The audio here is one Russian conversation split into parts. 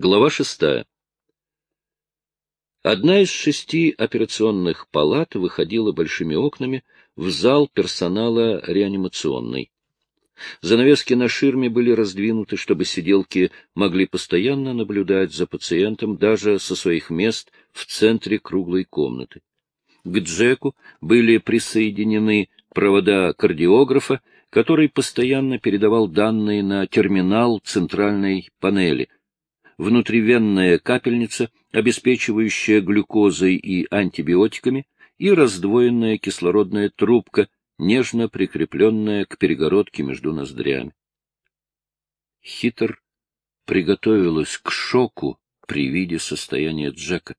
Глава шестая. Одна из шести операционных палат выходила большими окнами в зал персонала реанимационной. Занавески на ширме были раздвинуты, чтобы сиделки могли постоянно наблюдать за пациентом даже со своих мест в центре круглой комнаты. К Джеку были присоединены провода кардиографа, который постоянно передавал данные на терминал центральной панели. Внутривенная капельница, обеспечивающая глюкозой и антибиотиками, и раздвоенная кислородная трубка, нежно прикрепленная к перегородке между ноздрями. Хитр приготовилась к шоку при виде состояния Джека.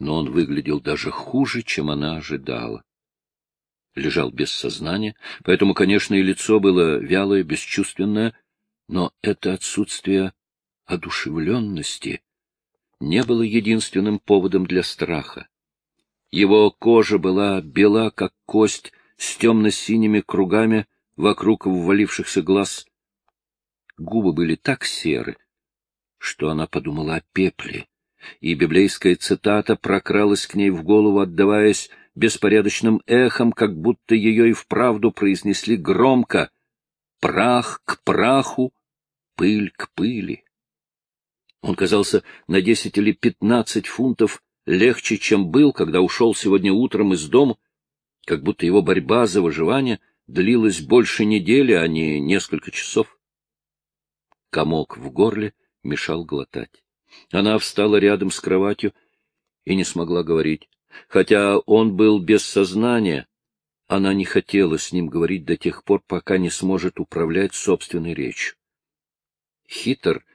Но он выглядел даже хуже, чем она ожидала. Лежал без сознания, поэтому, конечно, и лицо было вялое, бесчувственное, но это отсутствие одушевленности не было единственным поводом для страха. Его кожа была бела, как кость, с темно-синими кругами вокруг ввалившихся глаз. Губы были так серы, что она подумала о пепле, и библейская цитата прокралась к ней в голову, отдаваясь беспорядочным эхом, как будто ее и вправду произнесли громко «Прах к праху, пыль к пыли». Он казался на десять или пятнадцать фунтов легче, чем был, когда ушел сегодня утром из дома, как будто его борьба за выживание длилась больше недели, а не несколько часов. Комок в горле мешал глотать. Она встала рядом с кроватью и не смогла говорить. Хотя он был без сознания, она не хотела с ним говорить до тех пор, пока не сможет управлять собственной речью. Хитр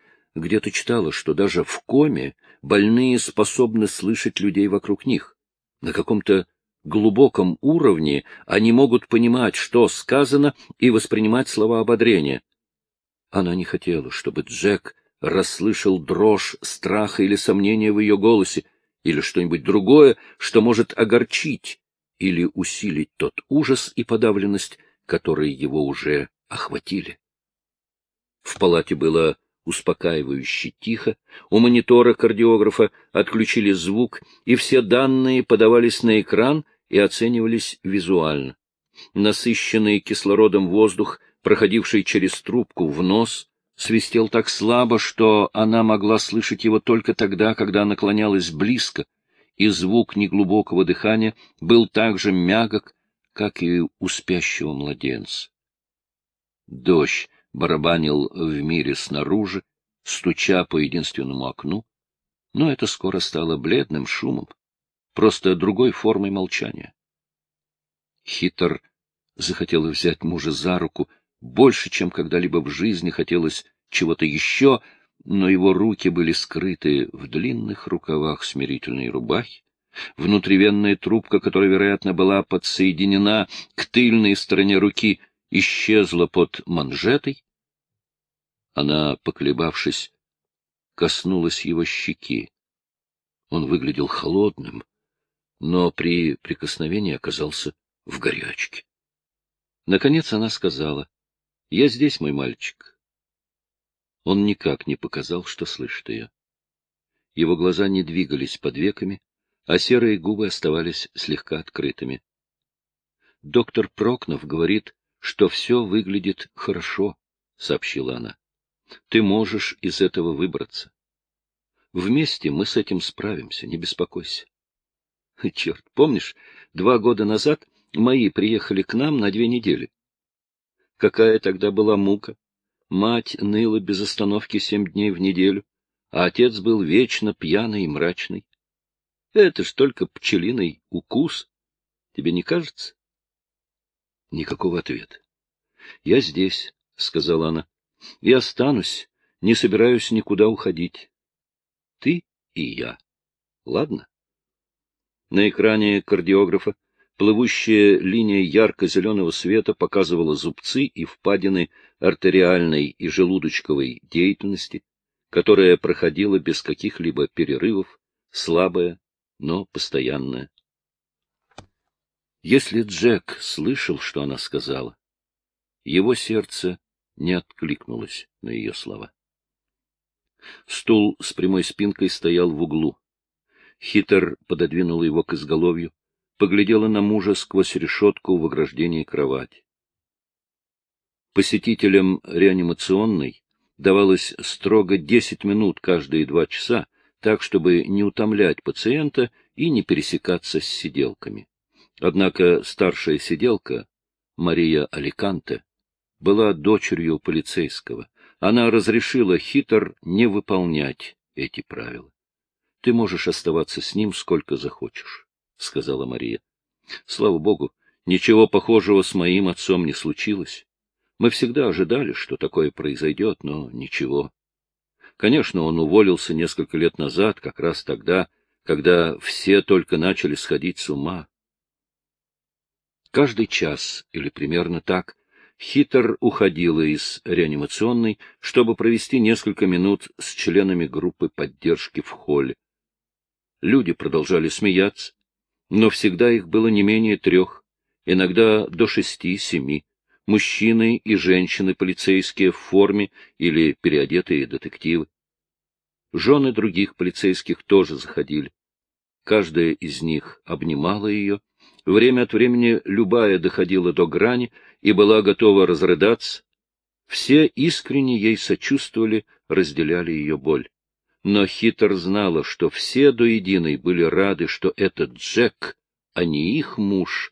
где-то читала, что даже в коме больные способны слышать людей вокруг них. На каком-то глубоком уровне они могут понимать, что сказано, и воспринимать слова ободрения. Она не хотела, чтобы Джек расслышал дрожь страха или сомнения в ее голосе, или что-нибудь другое, что может огорчить или усилить тот ужас и подавленность, которые его уже охватили. В палате было успокаивающе тихо, у монитора кардиографа отключили звук, и все данные подавались на экран и оценивались визуально. Насыщенный кислородом воздух, проходивший через трубку в нос, свистел так слабо, что она могла слышать его только тогда, когда наклонялась близко, и звук неглубокого дыхания был так же мягок, как и у спящего младенца. Дождь барабанил в мире снаружи, стуча по единственному окну, но это скоро стало бледным шумом, просто другой формой молчания. Хитр захотела взять мужа за руку больше, чем когда-либо в жизни хотелось чего-то еще, но его руки были скрыты в длинных рукавах смирительной рубахи. Внутривенная трубка, которая, вероятно, была подсоединена к тыльной стороне руки, исчезла под манжетой. Она, поколебавшись, коснулась его щеки. Он выглядел холодным, но при прикосновении оказался в горячке. Наконец она сказала, — Я здесь, мой мальчик. Он никак не показал, что слышит ее. Его глаза не двигались под веками, а серые губы оставались слегка открытыми. Доктор Прокнов говорит, что все выглядит хорошо, — сообщила она. Ты можешь из этого выбраться. Вместе мы с этим справимся, не беспокойся. Черт, помнишь, два года назад мои приехали к нам на две недели. Какая тогда была мука? Мать ныла без остановки семь дней в неделю, а отец был вечно пьяный и мрачный. Это ж только пчелиный укус. Тебе не кажется? Никакого ответа. — Я здесь, — сказала она, — и останусь, не собираюсь никуда уходить. Ты и я. Ладно? На экране кардиографа Плывущая линия ярко-зеленого света показывала зубцы и впадины артериальной и желудочковой деятельности, которая проходила без каких-либо перерывов, слабая, но постоянная. Если Джек слышал, что она сказала, его сердце не откликнулось на ее слова. Стул с прямой спинкой стоял в углу. Хитер пододвинула его к изголовью, поглядела на мужа сквозь решетку в ограждении кровати. Посетителям реанимационной давалось строго десять минут каждые два часа, так, чтобы не утомлять пациента и не пересекаться с сиделками. Однако старшая сиделка, Мария Аликанте, была дочерью полицейского. Она разрешила хитр не выполнять эти правила. — Ты можешь оставаться с ним сколько захочешь, — сказала Мария. — Слава богу, ничего похожего с моим отцом не случилось. Мы всегда ожидали, что такое произойдет, но ничего. Конечно, он уволился несколько лет назад, как раз тогда, когда все только начали сходить с ума. Каждый час, или примерно так, Хитер уходила из реанимационной, чтобы провести несколько минут с членами группы поддержки в холле. Люди продолжали смеяться, но всегда их было не менее трех, иногда до шести-семи мужчины и женщины полицейские в форме или переодетые детективы. Жены других полицейских тоже заходили. Каждая из них обнимала ее. Время от времени любая доходила до грани и была готова разрыдаться. Все искренне ей сочувствовали, разделяли ее боль. Но Хитр знала, что все до единой были рады, что этот Джек, а не их муж,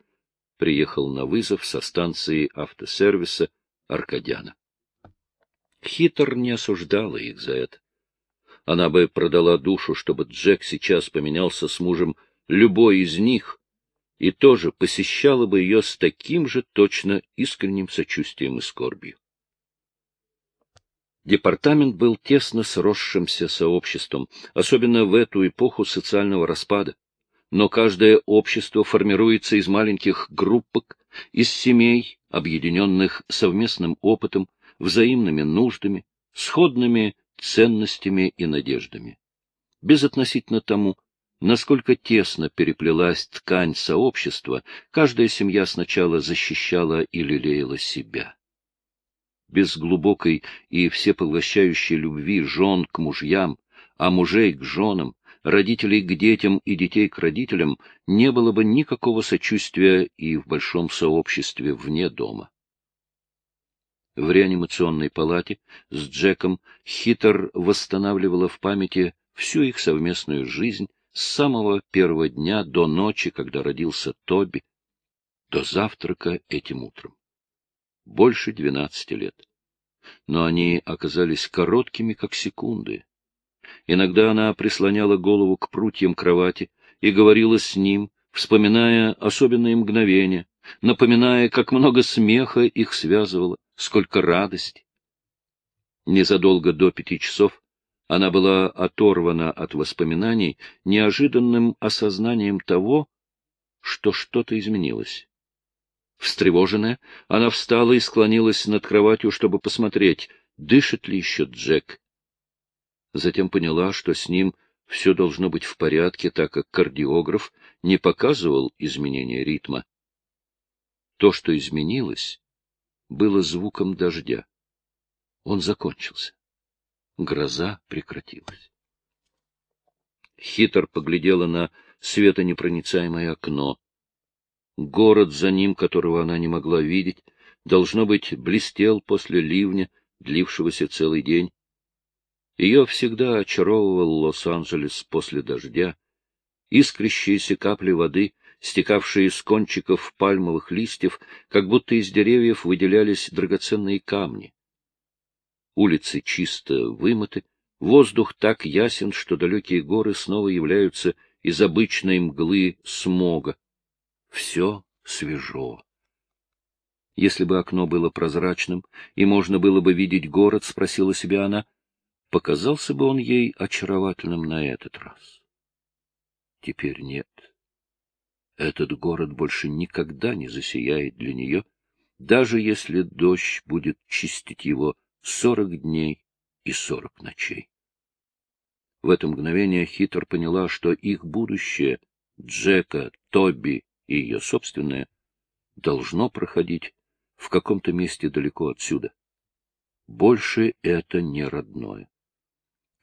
приехал на вызов со станции автосервиса Аркадяна. Хитр не осуждала их за это. Она бы продала душу, чтобы Джек сейчас поменялся с мужем любой из них, и тоже посещала бы ее с таким же точно искренним сочувствием и скорбью. Департамент был тесно сросшимся сообществом, особенно в эту эпоху социального распада но каждое общество формируется из маленьких группок, из семей, объединенных совместным опытом, взаимными нуждами, сходными ценностями и надеждами. Безотносительно тому, насколько тесно переплелась ткань сообщества, каждая семья сначала защищала и лелеяла себя. Без глубокой и всепоглощающей любви жен к мужьям, а мужей к женам, родителей к детям и детей к родителям, не было бы никакого сочувствия и в большом сообществе вне дома. В реанимационной палате с Джеком Хитер восстанавливала в памяти всю их совместную жизнь с самого первого дня до ночи, когда родился Тоби, до завтрака этим утром. Больше двенадцати лет. Но они оказались короткими, как секунды. Иногда она прислоняла голову к прутьям кровати и говорила с ним, вспоминая особенные мгновения, напоминая, как много смеха их связывало, сколько радости. Незадолго до пяти часов она была оторвана от воспоминаний неожиданным осознанием того, что что-то изменилось. Встревоженная, она встала и склонилась над кроватью, чтобы посмотреть, дышит ли еще Джек, Затем поняла, что с ним все должно быть в порядке, так как кардиограф не показывал изменения ритма. То, что изменилось, было звуком дождя. Он закончился. Гроза прекратилась. Хитр поглядела на светонепроницаемое окно. Город за ним, которого она не могла видеть, должно быть, блестел после ливня, длившегося целый день. Ее всегда очаровывал Лос-Анджелес после дождя. Искрящиеся капли воды, стекавшие с кончиков пальмовых листьев, как будто из деревьев выделялись драгоценные камни. Улицы чисто вымыты, воздух так ясен, что далекие горы снова являются из обычной мглы смога. Все свежо. Если бы окно было прозрачным, и можно было бы видеть город, спросила себя она, — показался бы он ей очаровательным на этот раз. Теперь нет. Этот город больше никогда не засияет для нее, даже если дождь будет чистить его сорок дней и сорок ночей. В это мгновение Хитр поняла, что их будущее, Джека, Тоби и ее собственное, должно проходить в каком-то месте далеко отсюда. Больше это не родное.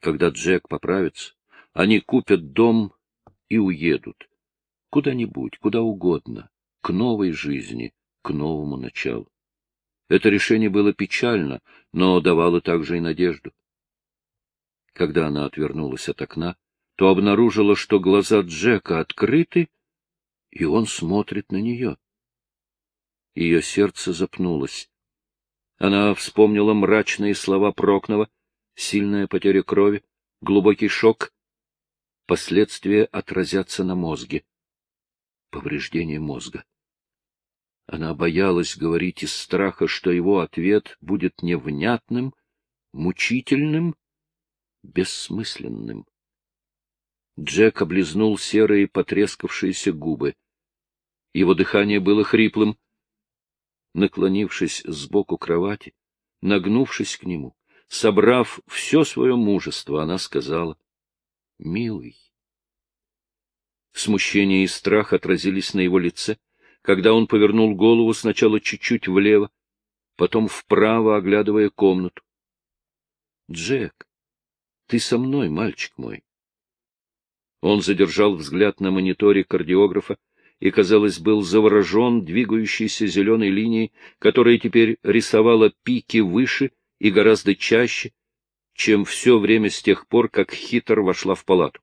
Когда Джек поправится, они купят дом и уедут. Куда-нибудь, куда угодно, к новой жизни, к новому началу. Это решение было печально, но давало также и надежду. Когда она отвернулась от окна, то обнаружила, что глаза Джека открыты, и он смотрит на нее. Ее сердце запнулось. Она вспомнила мрачные слова Прокнова, сильная потеря крови, глубокий шок. Последствия отразятся на мозге. Повреждение мозга. Она боялась говорить из страха, что его ответ будет невнятным, мучительным, бессмысленным. Джек облизнул серые потрескавшиеся губы. Его дыхание было хриплым. Наклонившись сбоку кровати, нагнувшись к нему, собрав все свое мужество, она сказала, — Милый. Смущение и страх отразились на его лице, когда он повернул голову сначала чуть-чуть влево, потом вправо, оглядывая комнату. — Джек, ты со мной, мальчик мой. Он задержал взгляд на мониторе кардиографа, и, казалось, был заворожен двигающейся зеленой линией, которая теперь рисовала пики выше и гораздо чаще, чем все время с тех пор, как Хитр вошла в палату.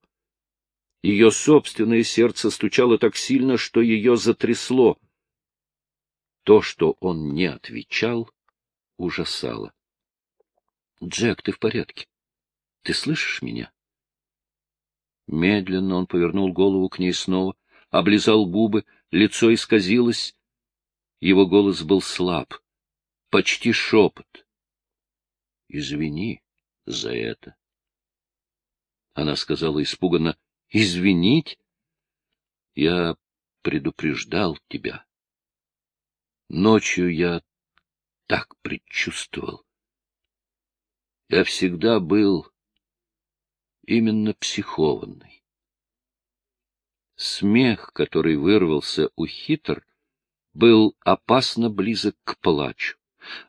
Ее собственное сердце стучало так сильно, что ее затрясло. То, что он не отвечал, ужасало. — Джек, ты в порядке? Ты слышишь меня? Медленно он повернул голову к ней снова, облизал губы, лицо исказилось. Его голос был слаб, почти шепот. — Извини за это. Она сказала испуганно, — Извинить? Я предупреждал тебя. Ночью я так предчувствовал. Я всегда был именно психованный. Смех, который вырвался у хитр, был опасно близок к плачу.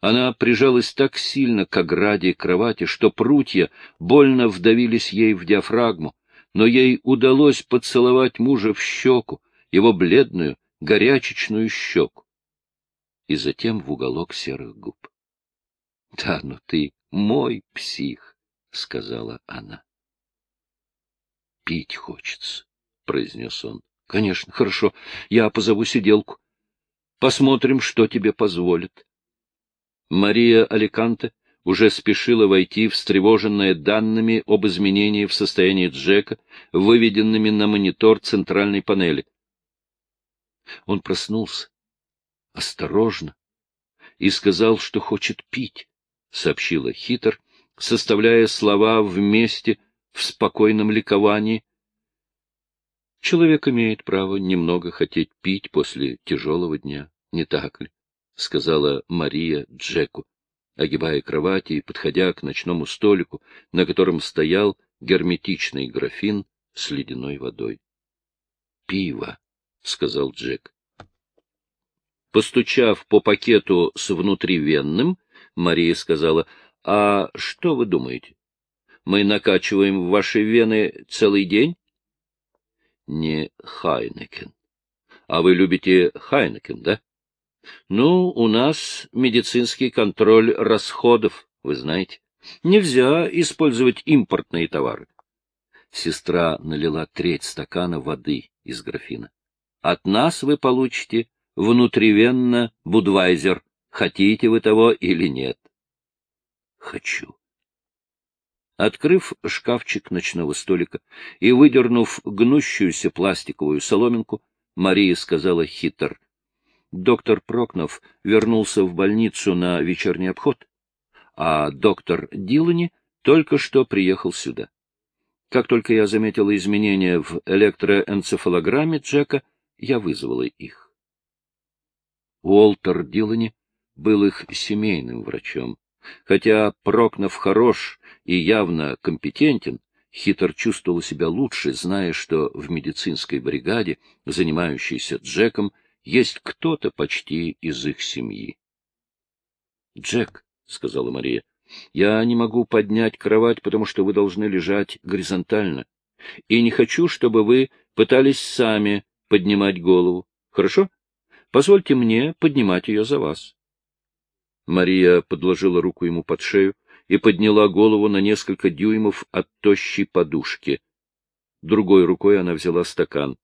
Она прижалась так сильно к ограде кровати, что прутья больно вдавились ей в диафрагму, но ей удалось поцеловать мужа в щеку, его бледную, горячечную щеку, и затем в уголок серых губ. — Да, ну ты мой псих, — сказала она. — Пить хочется, — произнес он. — Конечно, хорошо, я позову сиделку. Посмотрим, что тебе позволит. Мария Аликанте уже спешила войти, встревоженная данными об изменении в состоянии Джека, выведенными на монитор центральной панели. Он проснулся, осторожно, и сказал, что хочет пить, — сообщила Хитр, составляя слова вместе в спокойном ликовании. Человек имеет право немного хотеть пить после тяжелого дня, не так ли? — сказала Мария Джеку огибая кровати и подходя к ночному столику, на котором стоял герметичный графин с ледяной водой. — Пиво, — сказал Джек. Постучав по пакету с внутривенным, Мария сказала, — А что вы думаете? Мы накачиваем в ваши вены целый день? — Не Хайнекен. — А вы любите Хайнекен, да? Ну, у нас медицинский контроль расходов, вы знаете. Нельзя использовать импортные товары. Сестра налила треть стакана воды из графина. От нас вы получите внутривенно Будвайзер, хотите вы того или нет. Хочу. Открыв шкафчик ночного столика и выдернув гнущуюся пластиковую соломинку, Мария сказала хитр — доктор Прокнов вернулся в больницу на вечерний обход, а доктор Дилани только что приехал сюда. Как только я заметила изменения в электроэнцефалограмме Джека, я вызвала их. Уолтер Дилани был их семейным врачом. Хотя Прокнов хорош и явно компетентен, Хитр чувствовал себя лучше, зная, что в медицинской бригаде, занимающейся Джеком, есть кто-то почти из их семьи. — Джек, — сказала Мария, Я не могу поднять кровать, потому что вы должны лежать горизонтально. И не хочу, чтобы вы пытались сами поднимать голову. Хорошо? Позвольте мне поднимать ее за вас. Мария подложила руку ему под шею и подняла голову на несколько дюймов от тощей подушки. Другой рукой она взяла стакан.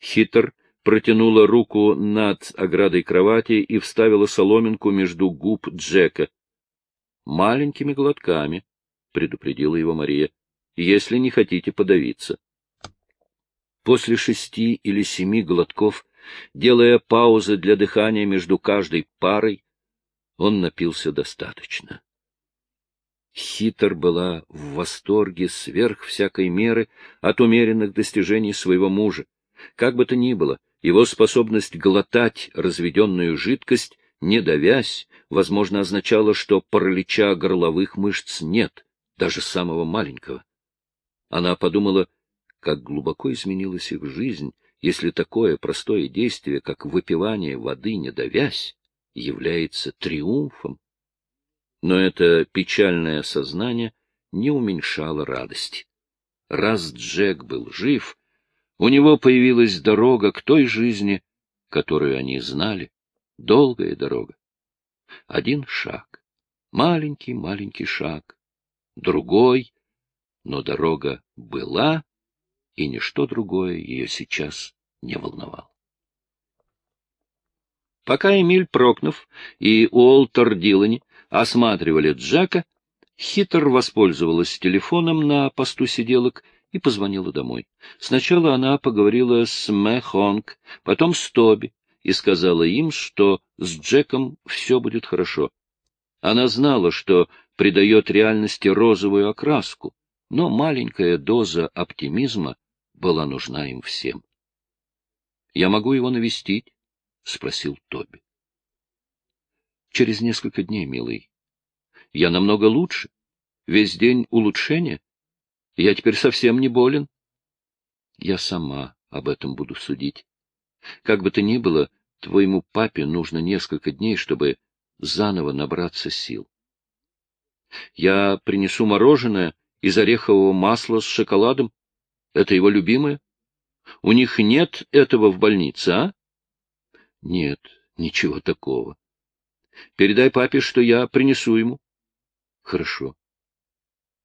Хитр протянула руку над оградой кровати и вставила соломинку между губ Джека. «Маленькими глотками», — предупредила его Мария, — «если не хотите подавиться». После шести или семи глотков, делая паузы для дыхания между каждой парой, он напился достаточно. Хитр была в восторге сверх всякой меры от умеренных достижений своего мужа. Как бы то ни было, его способность глотать разведенную жидкость, не давясь, возможно, означало, что паралича горловых мышц нет, даже самого маленького. Она подумала, как глубоко изменилась их жизнь, если такое простое действие, как выпивание воды, не давясь, является триумфом. Но это печальное сознание не уменьшало радости. Раз Джек был жив, у него появилась дорога к той жизни, которую они знали, долгая дорога. Один шаг, маленький-маленький шаг, другой, но дорога была, и ничто другое ее сейчас не волновало. Пока Эмиль Прокнов и Уолтер Дилани осматривали Джека, Хитр воспользовалась телефоном на посту сиделок и позвонила домой. Сначала она поговорила с Мэ Хонг, потом с Тоби, и сказала им, что с Джеком все будет хорошо. Она знала, что придает реальности розовую окраску, но маленькая доза оптимизма была нужна им всем. — Я могу его навестить? — спросил Тоби. — Через несколько дней, милый. Я намного лучше. Весь день улучшения. Я теперь совсем не болен. Я сама об этом буду судить. Как бы то ни было, твоему папе нужно несколько дней, чтобы заново набраться сил. Я принесу мороженое из орехового масла с шоколадом. Это его любимое. У них нет этого в больнице, а? Нет, ничего такого. Передай папе, что я принесу ему. Хорошо.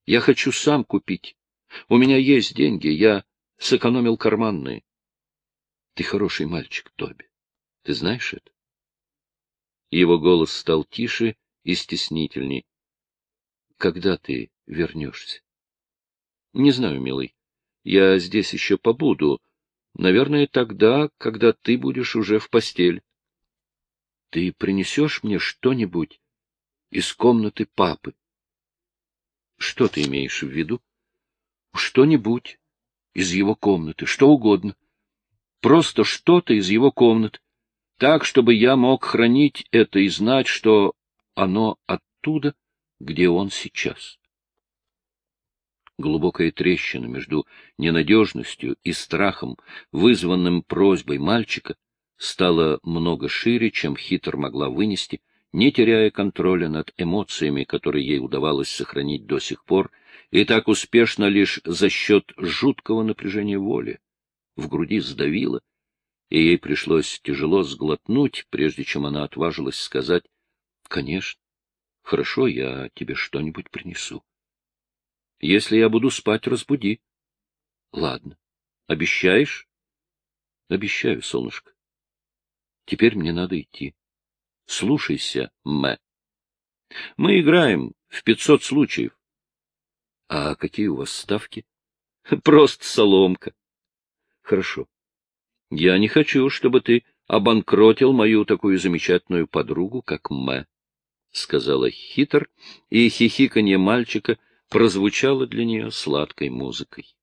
Я хочу сам купить. У меня есть деньги, я сэкономил карманные. Ты хороший мальчик, Тоби. Ты знаешь это? Его голос стал тише и стеснительней. Когда ты вернешься? Не знаю, милый. Я здесь еще побуду. Наверное, тогда, когда ты будешь уже в постель. Ты принесешь мне что-нибудь из комнаты папы? Что ты имеешь в виду? Что-нибудь из его комнаты, что угодно. Просто что-то из его комнаты так, чтобы я мог хранить это и знать, что оно оттуда, где он сейчас. Глубокая трещина между ненадежностью и страхом, вызванным просьбой мальчика, стала много шире, чем хитр могла вынести, не теряя контроля над эмоциями, которые ей удавалось сохранить до сих пор, и так успешно лишь за счет жуткого напряжения воли. В груди сдавило, и ей пришлось тяжело сглотнуть, прежде чем она отважилась сказать, — Конечно, хорошо, я тебе что-нибудь принесу. Если я буду спать, разбуди. — Ладно. Обещаешь? — Обещаю, солнышко. Теперь мне надо идти. Слушайся, Мэ. Мы играем в пятьсот случаев. — А какие у вас ставки? — Просто соломка. — Хорошо. Я не хочу, чтобы ты обанкротил мою такую замечательную подругу, как Мэ, — сказала хитр, и хихиканье мальчика прозвучало для нее сладкой музыкой.